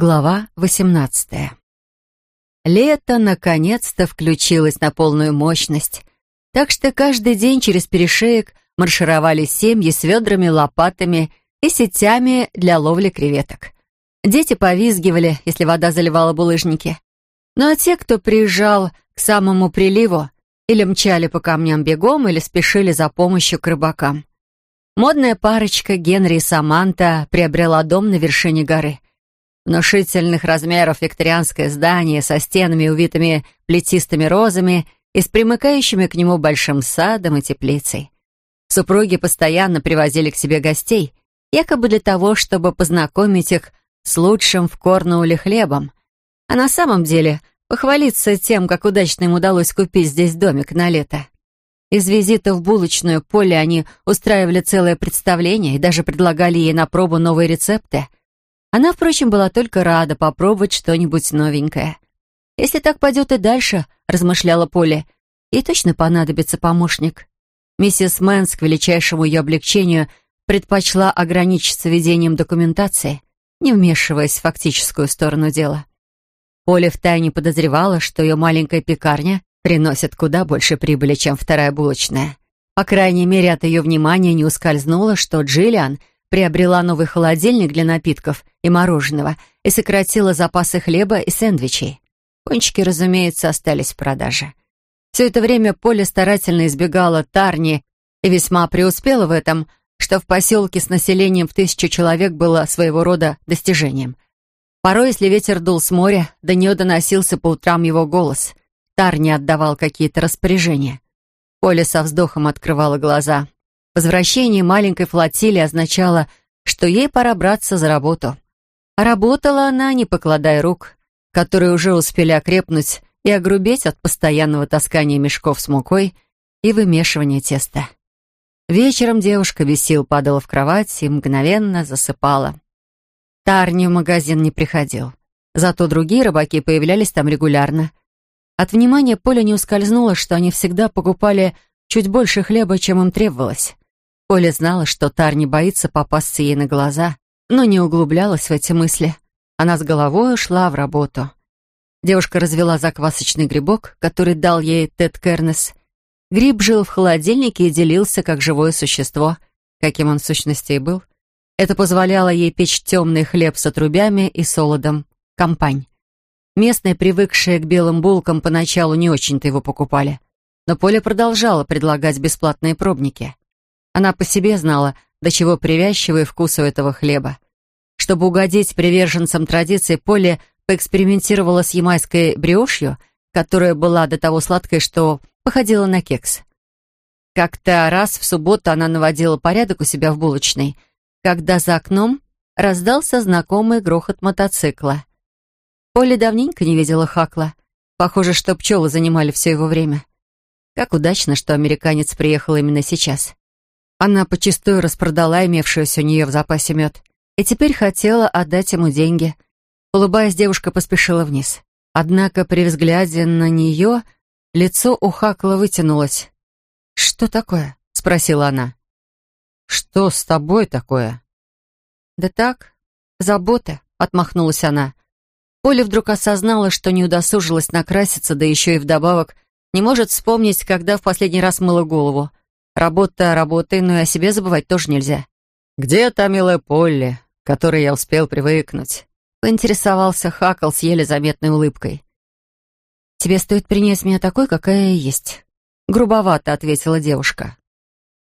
Глава 18 Лето наконец-то включилось на полную мощность, так что каждый день через перешеек маршировали семьи с ведрами, лопатами и сетями для ловли креветок. Дети повизгивали, если вода заливала булыжники. Ну а те, кто приезжал к самому приливу, или мчали по камням бегом, или спешили за помощью к рыбакам. Модная парочка Генри и Саманта приобрела дом на вершине горы. Внушительных размеров викторианское здание со стенами, увитыми плетистыми розами и с примыкающими к нему большим садом и теплицей. Супруги постоянно привозили к себе гостей, якобы для того, чтобы познакомить их с лучшим в Корнуоле хлебом, а на самом деле похвалиться тем, как удачно им удалось купить здесь домик на лето. Из визита в булочную поле они устраивали целое представление и даже предлагали ей на пробу новые рецепты. Она, впрочем, была только рада попробовать что-нибудь новенькое. «Если так пойдет и дальше», — размышляла Полли, — «ей точно понадобится помощник». Миссис Мэнс, к величайшему ее облегчению, предпочла ограничиться ведением документации, не вмешиваясь в фактическую сторону дела. Полли втайне подозревала, что ее маленькая пекарня приносит куда больше прибыли, чем вторая булочная. По крайней мере, от ее внимания не ускользнуло, что Джиллиан приобрела новый холодильник для напитков и мороженого и сократила запасы хлеба и сэндвичей. Пончики, разумеется, остались в продаже. Все это время Поля старательно избегала Тарни и весьма преуспела в этом, что в поселке с населением в тысячу человек было своего рода достижением — Порой, если ветер дул с моря, до нее доносился по утрам его голос. Тар не отдавал какие-то распоряжения. Поля со вздохом открывала глаза. Возвращение маленькой флотилии означало, что ей пора браться за работу. А работала она, не покладая рук, которые уже успели окрепнуть и огрубеть от постоянного таскания мешков с мукой и вымешивания теста. Вечером девушка сил падала в кровать и мгновенно засыпала. Тарни в магазин не приходил. Зато другие рыбаки появлялись там регулярно. От внимания Поля не ускользнуло, что они всегда покупали чуть больше хлеба, чем им требовалось. Поля знала, что Тарни боится попасться ей на глаза, но не углублялась в эти мысли. Она с головой ушла в работу. Девушка развела заквасочный грибок, который дал ей Тед Кернес. Гриб жил в холодильнике и делился как живое существо, каким он в сущности и был. Это позволяло ей печь темный хлеб с отрубями и солодом. Компань. Местные, привыкшие к белым булкам, поначалу не очень-то его покупали. Но Поля продолжала предлагать бесплатные пробники. Она по себе знала, до чего привязчивый вкус у этого хлеба. Чтобы угодить приверженцам традиции, Поля поэкспериментировала с ямайской бриошью, которая была до того сладкой, что походила на кекс. Как-то раз в субботу она наводила порядок у себя в булочной — когда за окном раздался знакомый грохот мотоцикла. Поле давненько не видела Хакла. Похоже, что пчелы занимали все его время. Как удачно, что американец приехал именно сейчас. Она почастую распродала имевшуюся у нее в запасе мед и теперь хотела отдать ему деньги. Улыбаясь, девушка поспешила вниз. Однако при взгляде на нее лицо у Хакла вытянулось. «Что такое?» — спросила она. «Что с тобой такое?» «Да так, забота», — отмахнулась она. Поля вдруг осознала, что не удосужилась накраситься, да еще и вдобавок не может вспомнить, когда в последний раз мыла голову. Работа работой, но и о себе забывать тоже нельзя. «Где та милая Полли, которой я успел привыкнуть?» — поинтересовался Хакл с еле заметной улыбкой. «Тебе стоит принять меня такой, какая я есть», — грубовато ответила девушка.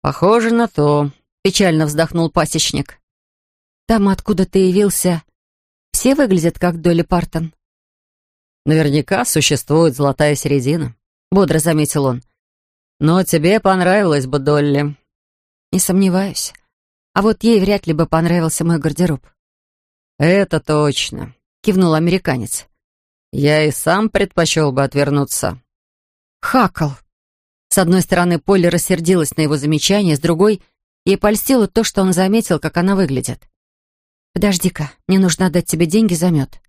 «Похоже на то», Печально вздохнул пасечник. «Там, откуда ты явился, все выглядят как Долли Партон». «Наверняка существует золотая середина», — бодро заметил он. «Но тебе понравилась бы Долли». «Не сомневаюсь. А вот ей вряд ли бы понравился мой гардероб». «Это точно», — кивнул американец. «Я и сам предпочел бы отвернуться». «Хакал». С одной стороны, Полли рассердилась на его замечание, с другой Ей польстило то, что он заметил, как она выглядит. «Подожди-ка, мне нужно отдать тебе деньги за мед».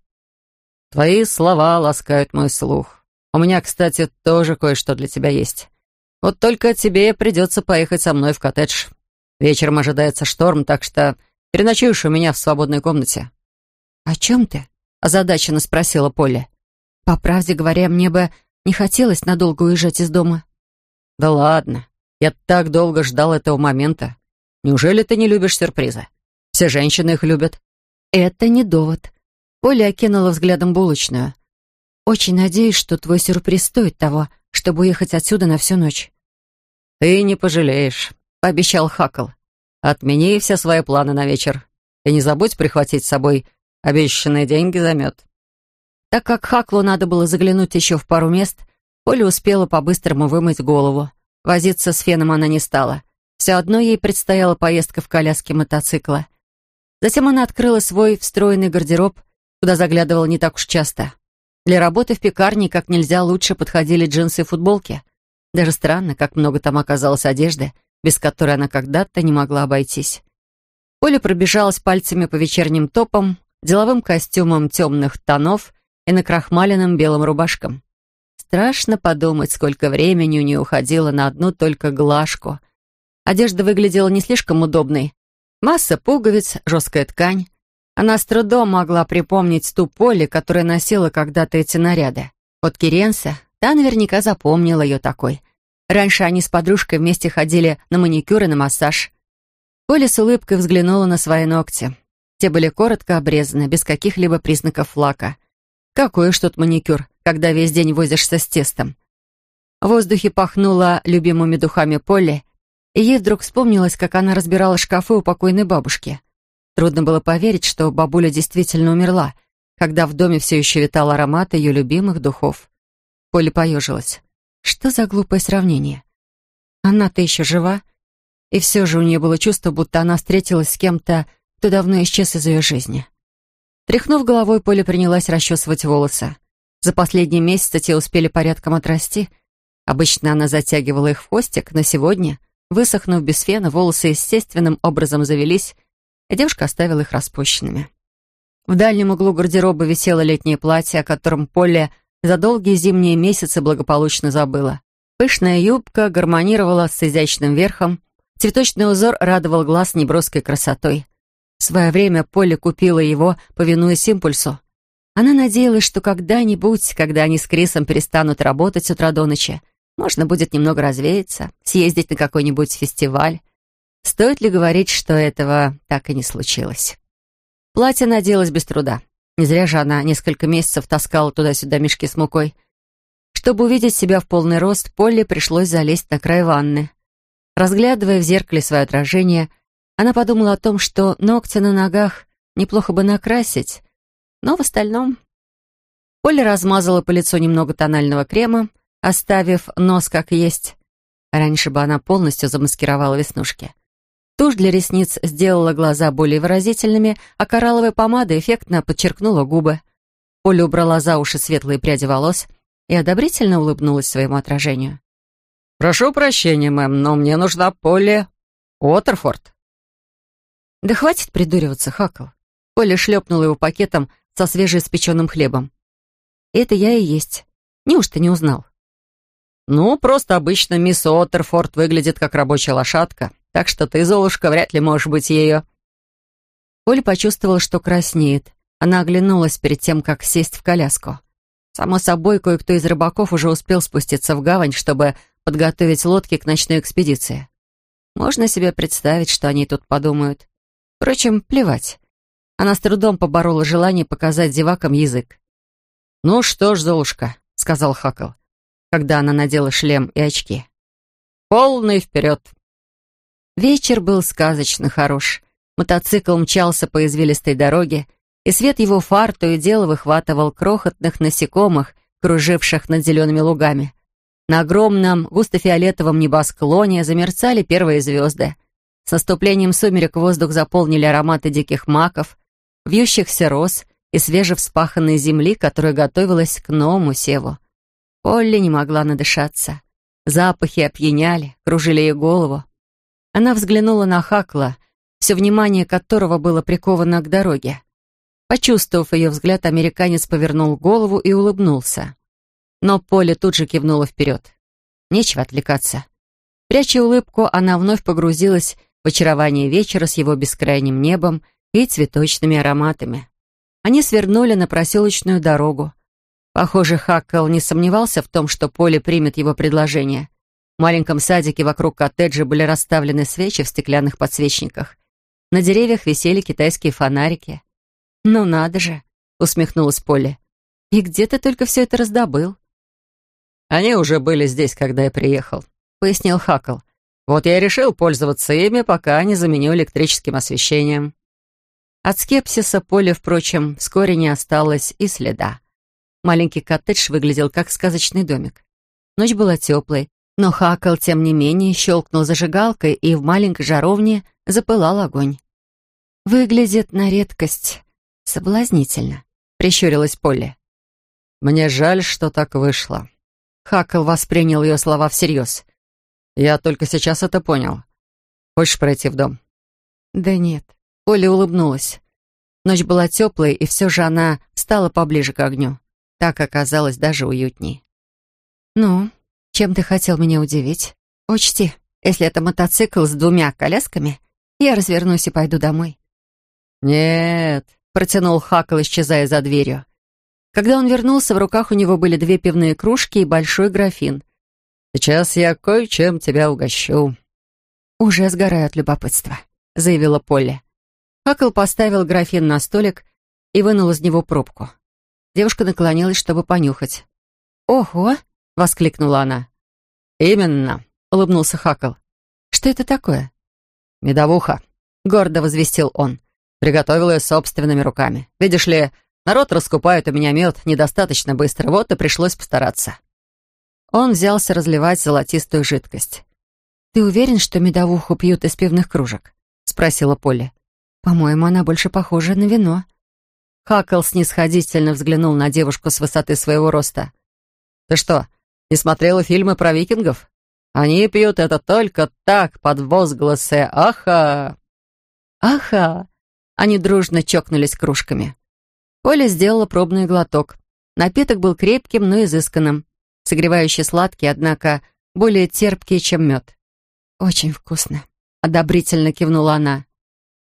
«Твои слова ласкают мой слух. У меня, кстати, тоже кое-что для тебя есть. Вот только тебе придется поехать со мной в коттедж. Вечером ожидается шторм, так что переночуешь у меня в свободной комнате». «О чем ты?» озадаченно спросила Полли. «По правде говоря, мне бы не хотелось надолго уезжать из дома». «Да ладно, я так долго ждал этого момента. Неужели ты не любишь сюрпризы? Все женщины их любят». «Это не довод». Оля окинула взглядом булочную. «Очень надеюсь, что твой сюрприз стоит того, чтобы уехать отсюда на всю ночь». «Ты не пожалеешь», — пообещал Хакл. «Отмени все свои планы на вечер. И не забудь прихватить с собой обещанные деньги за мед». Так как Хаклу надо было заглянуть еще в пару мест, Оля успела по-быстрому вымыть голову. Возиться с феном она не стала. Все одно ей предстояла поездка в коляске мотоцикла. Затем она открыла свой встроенный гардероб, куда заглядывала не так уж часто. Для работы в пекарне как нельзя лучше подходили джинсы и футболки. Даже странно, как много там оказалось одежды, без которой она когда-то не могла обойтись. Оля пробежалась пальцами по вечерним топам, деловым костюмам темных тонов и накрахмаленным белым рубашкам. Страшно подумать, сколько времени у нее уходило на одну только глажку. Одежда выглядела не слишком удобной, Масса пуговиц, жесткая ткань. Она с трудом могла припомнить ту поле, которая носила когда-то эти наряды. Вот Киренса, та наверняка запомнила ее такой. Раньше они с подружкой вместе ходили на маникюр и на массаж. Поля с улыбкой взглянула на свои ногти. Те были коротко обрезаны, без каких-либо признаков лака. Какой уж тут маникюр, когда весь день возишься с тестом. В воздухе пахнуло любимыми духами Полли, и ей вдруг вспомнилось, как она разбирала шкафы у покойной бабушки. Трудно было поверить, что бабуля действительно умерла, когда в доме все еще витал аромат ее любимых духов. Поля поежилась. Что за глупое сравнение? Она-то еще жива, и все же у нее было чувство, будто она встретилась с кем-то, кто давно исчез из ее жизни. Тряхнув головой, Поля принялась расчесывать волосы. За последние месяцы те успели порядком отрасти. Обычно она затягивала их в хвостик, но сегодня Высохнув без фена, волосы естественным образом завелись, и девушка оставила их распущенными. В дальнем углу гардероба висело летнее платье, о котором Поле за долгие зимние месяцы благополучно забыла. Пышная юбка гармонировала с изящным верхом, цветочный узор радовал глаз неброской красотой. В свое время Поле купила его, повинуясь импульсу. Она надеялась, что когда-нибудь, когда они с Крисом перестанут работать с утра до ночи, можно будет немного развеяться, съездить на какой-нибудь фестиваль. Стоит ли говорить, что этого так и не случилось? Платье наделось без труда. Не зря же она несколько месяцев таскала туда-сюда мешки с мукой. Чтобы увидеть себя в полный рост, Полли пришлось залезть на край ванны. Разглядывая в зеркале свое отражение, она подумала о том, что ногти на ногах неплохо бы накрасить, но в остальном... Полли размазала по лицу немного тонального крема, оставив нос как есть. Раньше бы она полностью замаскировала веснушки. Тушь для ресниц сделала глаза более выразительными, а коралловая помада эффектно подчеркнула губы. Оля убрала за уши светлые пряди волос и одобрительно улыбнулась своему отражению. «Прошу прощения, мэм, но мне нужна Полли Уотерфорд». «Да хватит придуриваться, Хакл». Поля шлепнула его пакетом со свежеиспеченным хлебом. «Это я и есть. Неужто не узнал?» «Ну, просто обычно мисс Оттерфорд выглядит как рабочая лошадка, так что ты, Золушка, вряд ли можешь быть ее». Оля почувствовала, что краснеет. Она оглянулась перед тем, как сесть в коляску. Само собой, кое-кто из рыбаков уже успел спуститься в гавань, чтобы подготовить лодки к ночной экспедиции. Можно себе представить, что они тут подумают. Впрочем, плевать. Она с трудом поборола желание показать зевакам язык. «Ну что ж, Золушка», — сказал Хакл, когда она надела шлем и очки. «Полный вперед!» Вечер был сказочно хорош. Мотоцикл мчался по извилистой дороге, и свет его фар то и дело выхватывал крохотных насекомых, круживших над зелеными лугами. На огромном густо-фиолетовом небосклоне замерцали первые звезды. С наступлением сумерек воздух заполнили ароматы диких маков, вьющихся роз и свежевспаханной земли, которая готовилась к новому севу. Олли не могла надышаться. Запахи опьяняли, кружили ей голову. Она взглянула на Хакла, все внимание которого было приковано к дороге. Почувствовав ее взгляд, американец повернул голову и улыбнулся. Но Поле тут же кивнула вперед. Нечего отвлекаться. Пряча улыбку, она вновь погрузилась в очарование вечера с его бескрайним небом и цветочными ароматами. Они свернули на проселочную дорогу. Похоже, Хаккел не сомневался в том, что Поле примет его предложение. В маленьком садике вокруг коттеджа были расставлены свечи в стеклянных подсвечниках. На деревьях висели китайские фонарики. «Ну надо же!» — усмехнулась Полли. «И где ты только все это раздобыл?» «Они уже были здесь, когда я приехал», — пояснил Хакл. «Вот я и решил пользоваться ими, пока не заменю электрическим освещением». От скепсиса Поля, впрочем, вскоре не осталось и следа. Маленький коттедж выглядел как сказочный домик. Ночь была теплой, но Хакл, тем не менее, щелкнул зажигалкой, и в маленькой жаровне запылал огонь. «Выглядит на редкость соблазнительно», — прищурилась Полли. «Мне жаль, что так вышло». Хакл воспринял ее слова всерьез. «Я только сейчас это понял. Хочешь пройти в дом?» «Да нет». Полли улыбнулась. Ночь была теплой, и все же она стала поближе к огню. Так оказалось даже уютней. «Ну, чем ты хотел меня удивить? Учти, если это мотоцикл с двумя колясками, я развернусь и пойду домой». «Нет», — протянул Хакл, исчезая за дверью. Когда он вернулся, в руках у него были две пивные кружки и большой графин. «Сейчас я кое-чем тебя угощу». «Уже сгораю от любопытства», — заявила Полли. Хакл поставил графин на столик и вынул из него пробку. Девушка наклонилась, чтобы понюхать. «Ого!» — воскликнула она. «Именно», — улыбнулся Хакл. «Что это такое?» «Медовуха», — гордо возвестил он. «Приготовил ее собственными руками. Видишь ли, народ раскупает у меня мед недостаточно быстро, вот и пришлось постараться». Он взялся разливать золотистую жидкость. «Ты уверен, что медовуху пьют из пивных кружек?» — спросила Полли. «По-моему, она больше похожа на вино». Хакл снисходительно взглянул на девушку с высоты своего роста. «Ты что, не смотрела фильмы про викингов? Они пьют это только так, под возгласы «Аха!» «Аха!» Они дружно чокнулись кружками. Поля сделала пробный глоток. Напиток был крепким, но изысканным. Согревающий сладкий, однако более терпкий, чем мед. «Очень вкусно», — одобрительно кивнула она.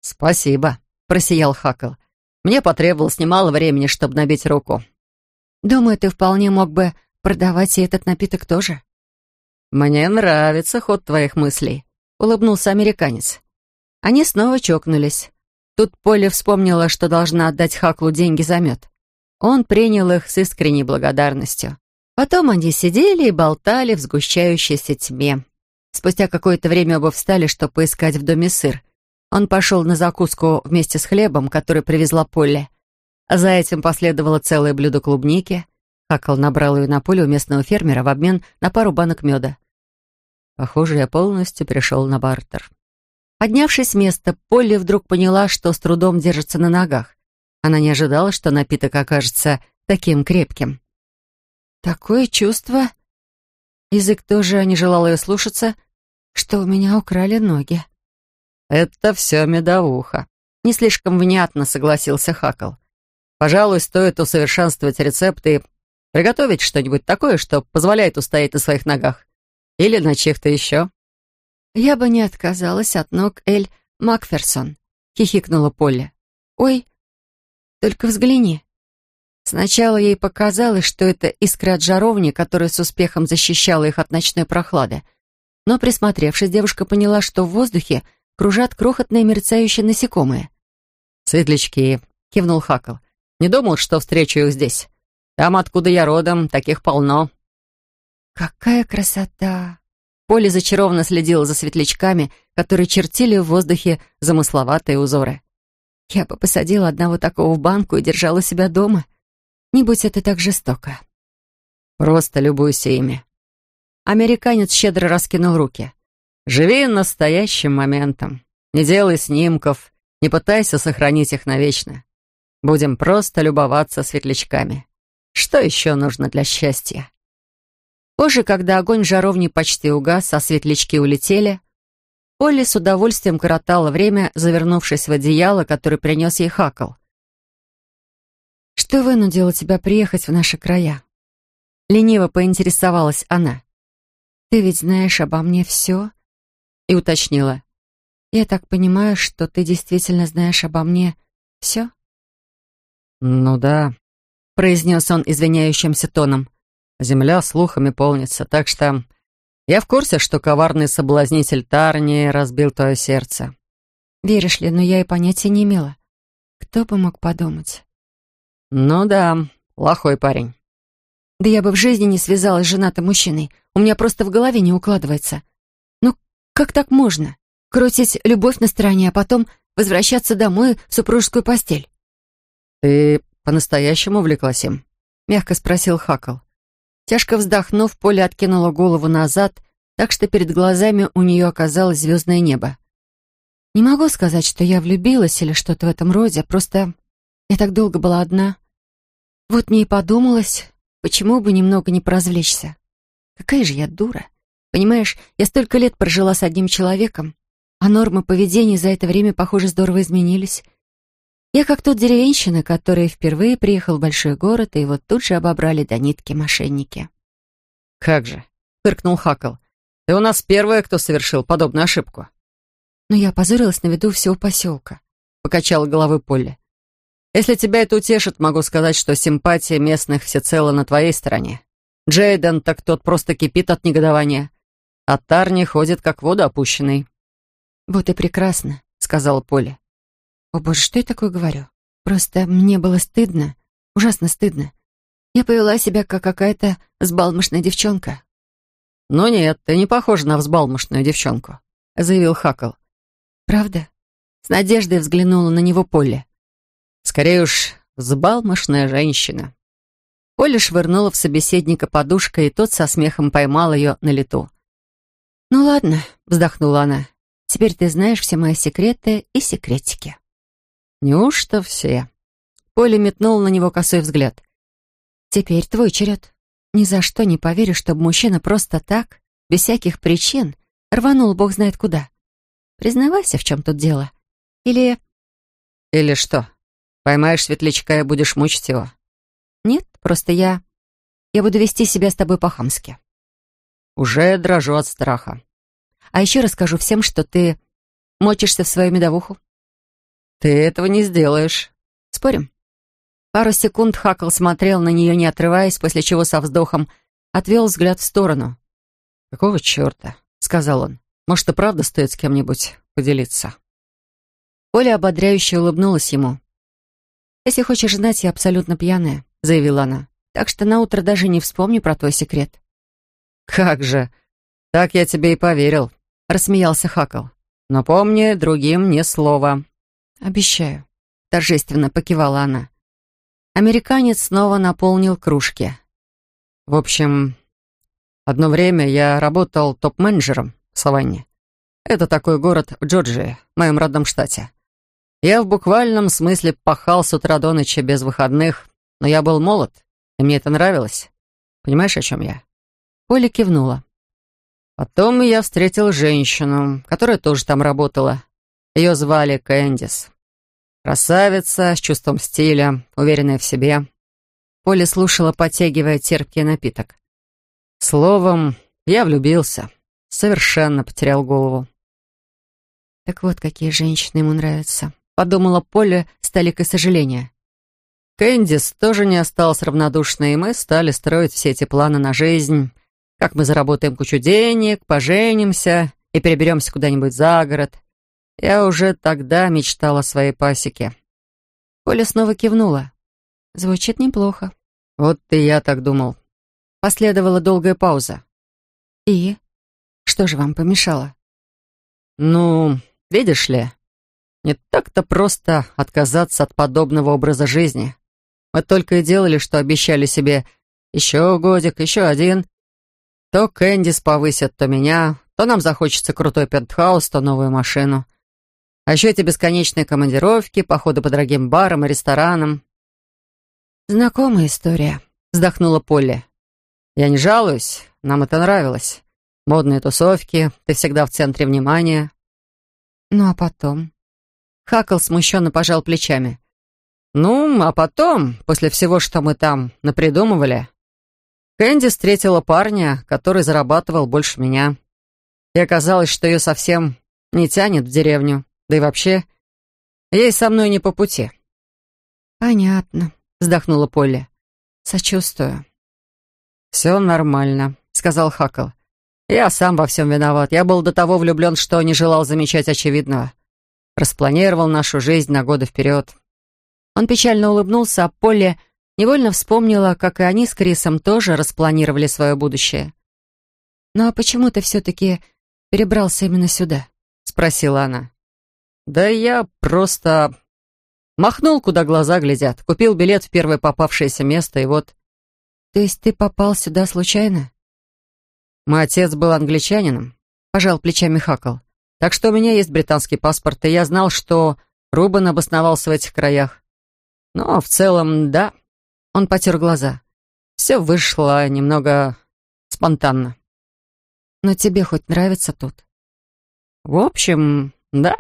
«Спасибо», — просиял Хакл. «Мне потребовалось немало времени, чтобы набить руку». «Думаю, ты вполне мог бы продавать и этот напиток тоже». «Мне нравится ход твоих мыслей», — улыбнулся американец. Они снова чокнулись. Тут Полли вспомнила, что должна отдать Хаклу деньги за мед. Он принял их с искренней благодарностью. Потом они сидели и болтали в сгущающейся тьме. Спустя какое-то время оба встали, чтобы поискать в доме сыр. Он пошел на закуску вместе с хлебом, который привезла Полли. За этим последовало целое блюдо клубники — Хакл набрал ее на поле у местного фермера в обмен на пару банок меда. Похоже, я полностью пришел на бартер. Поднявшись с места, Полли вдруг поняла, что с трудом держится на ногах. Она не ожидала, что напиток окажется таким крепким. «Такое чувство...» Язык тоже не желал ее слушаться, что у меня украли ноги. «Это все медовуха», — не слишком внятно согласился Хакл. «Пожалуй, стоит усовершенствовать рецепты Приготовить что-нибудь такое, что позволяет устоять на своих ногах. Или на чьих-то еще. «Я бы не отказалась от ног Эль Макферсон», — хихикнула Полли. «Ой, только взгляни». Сначала ей показалось, что это искра от жаровни, которая с успехом защищала их от ночной прохлады. Но, присмотревшись, девушка поняла, что в воздухе кружат крохотные мерцающие насекомые. «Светлячки», — кивнул Хакл. «Не думал, что встречу их здесь. Там, откуда я родом, таких полно». «Какая красота!» Поле зачарованно следила за светлячками, которые чертили в воздухе замысловатые узоры. «Я бы посадила одного такого в банку и держала себя дома. Не будь это так жестоко». «Просто любуйся ими». Американец щедро раскинул руки. «Живи настоящим моментом. Не делай снимков, не пытайся сохранить их навечно. Будем просто любоваться светлячками. Что еще нужно для счастья? Позже, когда огонь жаровни почти угас, а светлячки улетели, Полли с удовольствием коротала время, завернувшись в одеяло, который принес ей Хакл. «Что вынудило тебя приехать в наши края?» Лениво поинтересовалась она. «Ты ведь знаешь обо мне все?» И уточнила. «Я так понимаю, что ты действительно знаешь обо мне все?» «Ну да», — произнес он извиняющимся тоном. «Земля слухами полнится, так что я в курсе, что коварный соблазнитель Тарни разбил твое сердце». «Веришь ли, но я и понятия не имела. Кто бы мог подумать?» «Ну да, плохой парень». «Да я бы в жизни не связалась с женатым мужчиной. У меня просто в голове не укладывается. Ну, как так можно? Крутить любовь на стороне, а потом возвращаться домой в супружескую постель?» «Ты по-настоящему увлеклась им?» — мягко спросил Хакл. Тяжко вздохнув, Поля откинула голову назад, так что перед глазами у нее оказалось звездное небо. «Не могу сказать, что я влюбилась или что-то в этом роде, просто я так долго была одна. Вот мне и подумалось, почему бы немного не поразвлечься. Какая же я дура. Понимаешь, я столько лет прожила с одним человеком, а нормы поведения за это время, похоже, здорово изменились. Я как тот деревенщина, который впервые приехал в большой город, и его тут же обобрали до нитки мошенники. «Как же!» — фыркнул Хакл. «Ты у нас первая, кто совершил подобную ошибку». «Но я опозорилась на виду всего поселка», — покачала головой Полли. «Если тебя это утешит, могу сказать, что симпатия местных всецело на твоей стороне. Джейден, так тот просто кипит от негодования. А Тарни ходит, как воду опущенный». «Вот и прекрасно», — сказала Поля. «О боже, что я такое говорю? Просто мне было стыдно, ужасно стыдно. Я повела себя, как какая-то взбалмошная девчонка». «Ну нет, ты не похожа на взбалмошную девчонку», — заявил Хакл. «Правда?» С надеждой взглянула на него Полли. «Скорее уж, взбалмошная женщина». Поля швырнула в собеседника подушкой, и тот со смехом поймал ее на лету. «Ну ладно», — вздохнула она. «Теперь ты знаешь все мои секреты и секретики». «Неужто все?» Поля метнул на него косой взгляд. «Теперь твой черед. Ни за что не поверю, чтобы мужчина просто так, без всяких причин, рванул бог знает куда. Признавайся, в чем тут дело. Или...» «Или что? Поймаешь светлячка и будешь мучить его?» «Нет, просто я... Я буду вести себя с тобой по-хамски». «Уже дрожу от страха». «А еще расскажу всем, что ты мочишься в свою медовуху». «Ты этого не сделаешь». «Спорим?» Пару секунд Хакл смотрел на нее, не отрываясь, после чего со вздохом отвел взгляд в сторону. «Какого черта?» — сказал он. «Может, и правда стоит с кем-нибудь поделиться?» Оля ободряюще улыбнулась ему. «Если хочешь знать, я абсолютно пьяная», — заявила она. «Так что наутро даже не вспомню про твой секрет». «Как же! Так я тебе и поверил», — рассмеялся Хакл. «Но помни, другим ни слова». «Обещаю», — торжественно покивала она. Американец снова наполнил кружки. «В общем, одно время я работал топ-менеджером в Саванне. Это такой город в Джорджии, в моем родном штате. Я в буквальном смысле пахал с утра до ночи без выходных, но я был молод, и мне это нравилось. Понимаешь, о чем я?» Поля кивнула. Потом я встретил женщину, которая тоже там работала. Ее звали Кэндис. Красавица, с чувством стиля, уверенная в себе. Поля слушала, подтягивая терпкий напиток. Словом, я влюбился. Совершенно потерял голову. «Так вот, какие женщины ему нравятся», — подумала Поля с толикой сожаления. Кэндис тоже не осталась равнодушной, и мы стали строить все эти планы на жизнь. Как мы заработаем кучу денег, поженимся и переберемся куда-нибудь за город. Я уже тогда мечтала о своей пасеке. Поля снова кивнула. Звучит неплохо. Вот и я так думал. Последовала долгая пауза. И? Что же вам помешало? Ну, видишь ли, не так-то просто отказаться от подобного образа жизни. Мы только и делали, что обещали себе еще годик, еще один. То Кэндис повысят, то меня, то нам захочется крутой пентхаус, то новую машину — а еще эти бесконечные командировки, походы по дорогим барам и ресторанам. «Знакомая история», — вздохнула Полли. «Я не жалуюсь, нам это нравилось. Модные тусовки, ты всегда в центре внимания». «Ну а потом?» Хакл смущенно пожал плечами. «Ну, а потом, после всего, что мы там напридумывали, Кэнди встретила парня, который зарабатывал больше меня. И оказалось, что ее совсем не тянет в деревню. Да и вообще, ей со мной не по пути. «Понятно», — вздохнула Полли. «Сочувствую». «Все нормально», — сказал Хакл. «Я сам во всем виноват. Я был до того влюблен, что не желал замечать очевидного. Распланировал нашу жизнь на годы вперед». Он печально улыбнулся, а Полли невольно вспомнила, как и они с Крисом тоже распланировали свое будущее. «Ну а почему ты все-таки перебрался именно сюда?» — спросила она. «Да я просто Махнул, куда глаза глядят. Купил билет в первое попавшееся место, и вот... То есть ты попал сюда случайно? Мой отец был англичанином, пожал плечами Хакл. Так что у меня есть британский паспорт, и я знал, что Рубен обосновался в этих краях. Но в целом, да. Он потер глаза. Все вышло немного спонтанно. Но тебе хоть нравится тут? В общем, да.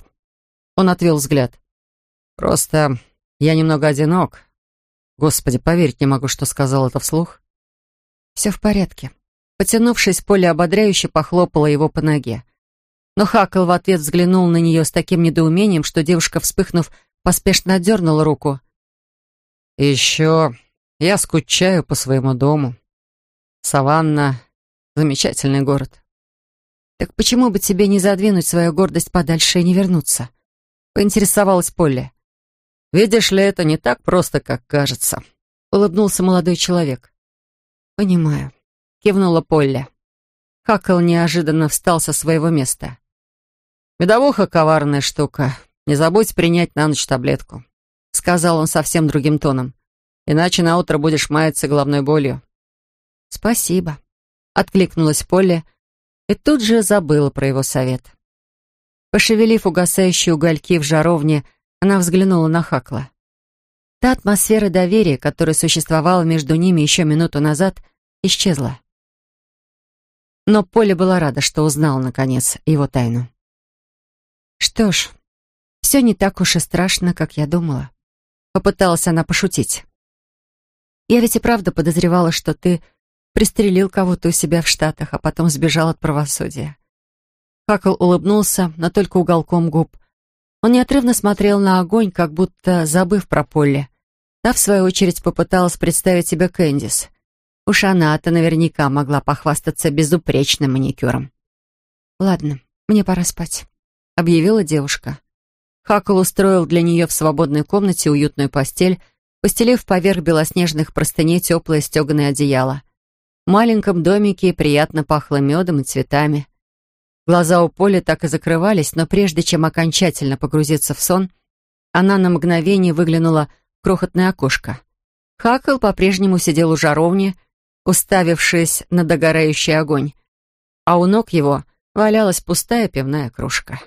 Он отвел взгляд. Просто я немного одинок. Господи, поверить не могу, что сказал это вслух. Все в порядке. Потянувшись, Поля ободряюще похлопала его по ноге. Но Хакл в ответ взглянул на нее с таким недоумением, что девушка, вспыхнув, поспешно отдернула руку. еще я скучаю по своему дому. Саванна — замечательный город. Так почему бы тебе не задвинуть свою гордость подальше и не вернуться? Поинтересовалась Полли. Видишь ли, это не так просто, как кажется», — улыбнулся молодой человек. «Понимаю», — кивнула Полли. Хакл неожиданно встал со своего места. «Медовуха — коварная штука. Не забудь принять на ночь таблетку», — сказал он совсем другим тоном. «Иначе на утро будешь маяться головной болью». «Спасибо», — откликнулась Полли и тут же забыла про его совет. Пошевелив угасающие угольки в жаровне, — она взглянула на Хакла. Та атмосфера доверия, которая существовала между ними еще минуту назад, исчезла. Но Поля была рада, что узнала, наконец, его тайну. «Что ж, все не так уж и страшно, как я думала», — попыталась она пошутить. «Я ведь и правда подозревала, что ты пристрелил кого-то у себя в Штатах, а потом сбежал от правосудия». Хакл улыбнулся, но только уголком губ — он неотрывно смотрел на огонь, как будто забыв про Полли. Та, в свою очередь, попыталась представить себе Кэндис. Уж она-то наверняка могла похвастаться безупречным маникюром. «Ладно, мне пора спать», — объявила девушка. Хакл устроил для нее в свободной комнате уютную постель, постелив поверх белоснежных простыней теплое стеганое одеяло. В маленьком домике приятно пахло медом и цветами. Глаза у Поли так и закрывались, но прежде чем окончательно погрузиться в сон, она на мгновение выглянула в крохотное окошко. Хакл по-прежнему сидел у жаровни, уставившись на догорающий огонь, а у ног его валялась пустая пивная кружка.